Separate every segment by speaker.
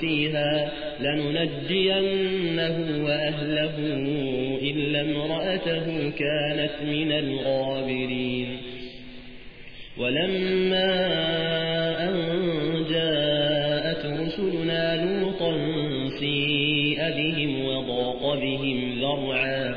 Speaker 1: فيها لننجينه وأهله إلا امرأته كانت من الغابرين. ولما أن جاءت رسلنا لوطا سيء بهم وضاق بهم ذرعا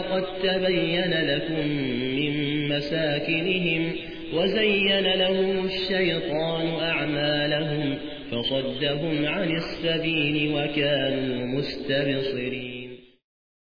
Speaker 1: وقد تبين لكم من مساكنهم وزين لهم الشيطان أعمالهم فصدهم عن السبيل وكانوا مستبصرين.